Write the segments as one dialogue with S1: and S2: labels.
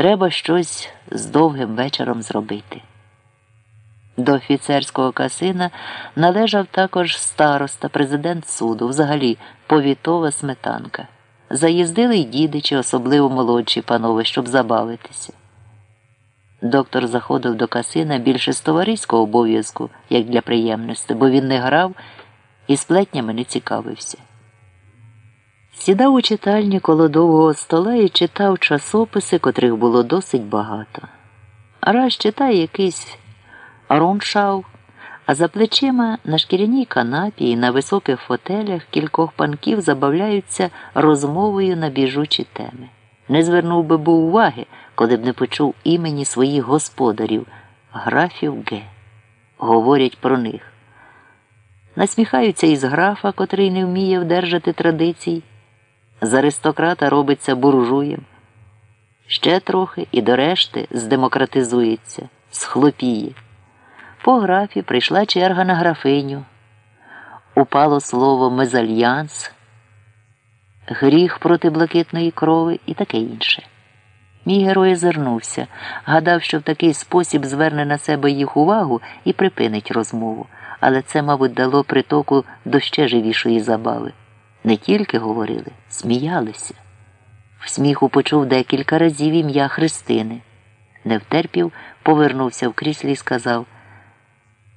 S1: Треба щось з довгим вечором зробити. До офіцерського касина належав також староста, президент суду, взагалі повітова сметанка. Заїздили й дідичі, особливо молодші панове, щоб забавитися. Доктор заходив до касина більше з товариського обов'язку, як для приємності, бо він не грав і сплетнями не цікавився. Сідав у читальні коло довгого стола і читав часописи, котрих було досить багато. Раз читає якийсь Роншау, а за плечима на шкіряній канапі і на високих фотелях кількох панків забавляються розмовою на біжучі теми. Не звернув би був уваги, коли б не почув імені своїх господарів, графів Г. Говорять про них. Насміхаються із графа, котрий не вміє вдержати традицій. З аристократа робиться буржуєм. Ще трохи і до решти здемократизується, схлопіє. По графі прийшла черга на графиню. Упало слово мезальянс, гріх проти блакитної крови і таке інше. Мій герой озирнувся, гадав, що в такий спосіб зверне на себе їх увагу і припинить розмову, але це, мабуть, дало притоку до ще живішої забави. Не тільки говорили, сміялися. В сміху почув декілька разів ім'я Христини. Не втерпів, повернувся в кріслі і сказав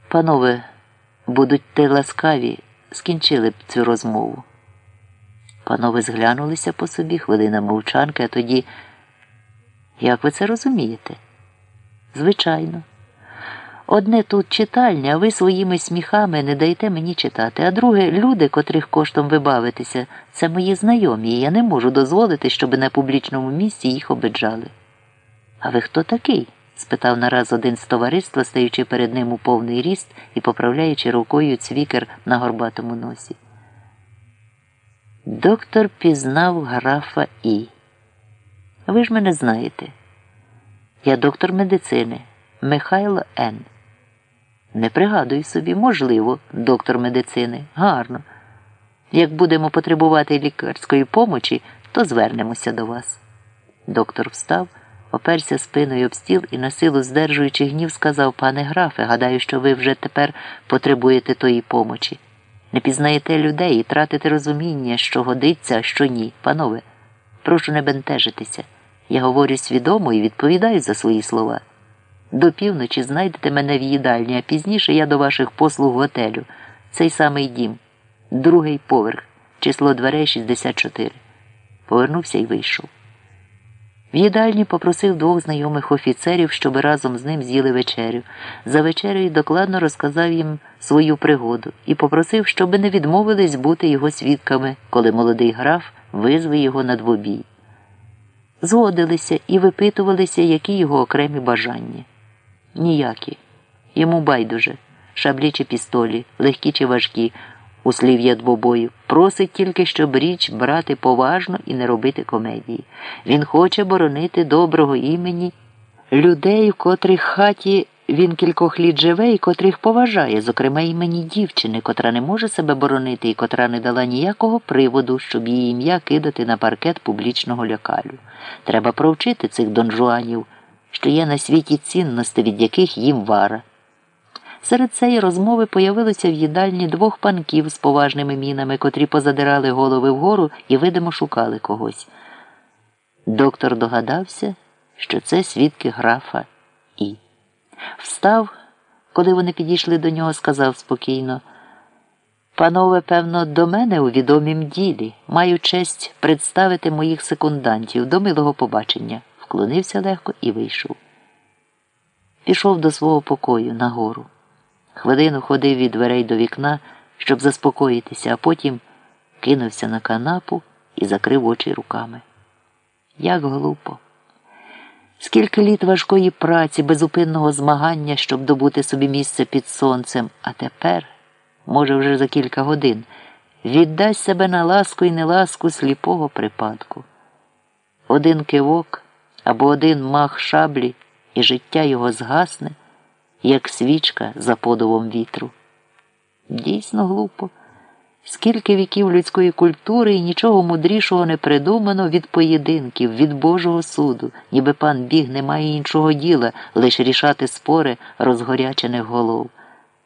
S1: Панове, будуть те ласкаві, скінчили б цю розмову. Панове зглянулися по собі хвилина мовчанки, а тоді. Як ви це розумієте? Звичайно. Одне тут читальня, а ви своїми сміхами не даєте мені читати, а друге, люди, котрих коштом ви бавитеся, це мої знайомі, і я не можу дозволити, щоб на публічному місці їх обиджали. А ви хто такий? спитав нараз один з товариства, стаючи перед ним у повний ріст і поправляючи рукою цвікер на горбатому носі. Доктор пізнав графа І. Ви ж мене знаєте. Я доктор медицини Михайло Н. Не пригадую собі, можливо, доктор медицини. Гарно. Як будемо потребувати лікарської помочі, то звернемося до вас. Доктор встав, оперся спиною об стіл і, на силу здержуючи гнів, сказав пане графе, гадаю, що ви вже тепер потребуєте тої помочі. Не пізнаєте людей і тратите розуміння, що годиться, а що ні. Панове, прошу не бентежитися. Я говорю свідомо і відповідаю за свої слова. До півночі знайдете мене в їдальні, а пізніше я до ваших послуг готелю. Цей самий дім, другий поверх, число дверей 64. Повернувся і вийшов. В їдальні попросив двох знайомих офіцерів, щоб разом з ним з'їли вечерю. За вечерею докладно розказав їм свою пригоду і попросив, щоб не відмовились бути його свідками, коли молодий граф визве його на двобій. Згодилися і випитувалися, які його окремі бажання. Ніякі. Йому байдуже, шаблі чи пістолі, легкі чи важкі, у слів'я двобою. Просить тільки, щоб річ брати поважно і не робити комедії. Він хоче боронити доброго імені людей, в котрих хаті він кількох літ живе і котрих поважає, зокрема імені дівчини, котра не може себе боронити і котра не дала ніякого приводу, щоб її ім'я кидати на паркет публічного лякалю. Треба провчити цих донжуанів що є на світі цінності, від яких їм вара. Серед цієї розмови появилося в їдальні двох панків з поважними мінами, котрі позадирали голови вгору і видимо шукали когось. Доктор догадався, що це свідки графа І. Встав, коли вони підійшли до нього, сказав спокійно. Панове, певно, до мене у відомім ділі. Маю честь представити моїх секундантів до милого побачення вклонився легко і вийшов. Пішов до свого покою нагору. Хвилину ходив від дверей до вікна, щоб заспокоїтися, а потім кинувся на канапу і закрив очі руками. Як глупо. Скільки літ важкої праці, безупинного змагання, щоб добути собі місце під сонцем, а тепер, може, вже за кілька годин, віддасть себе на ласку і неласку сліпого припадку. Один кивок або один мах шаблі, і життя його згасне, як свічка за подовом вітру. Дійсно глупо. Скільки віків людської культури і нічого мудрішого не придумано від поєдинків, від Божого суду, ніби пан біг не має іншого діла, лише рішати спори розгорячених голов.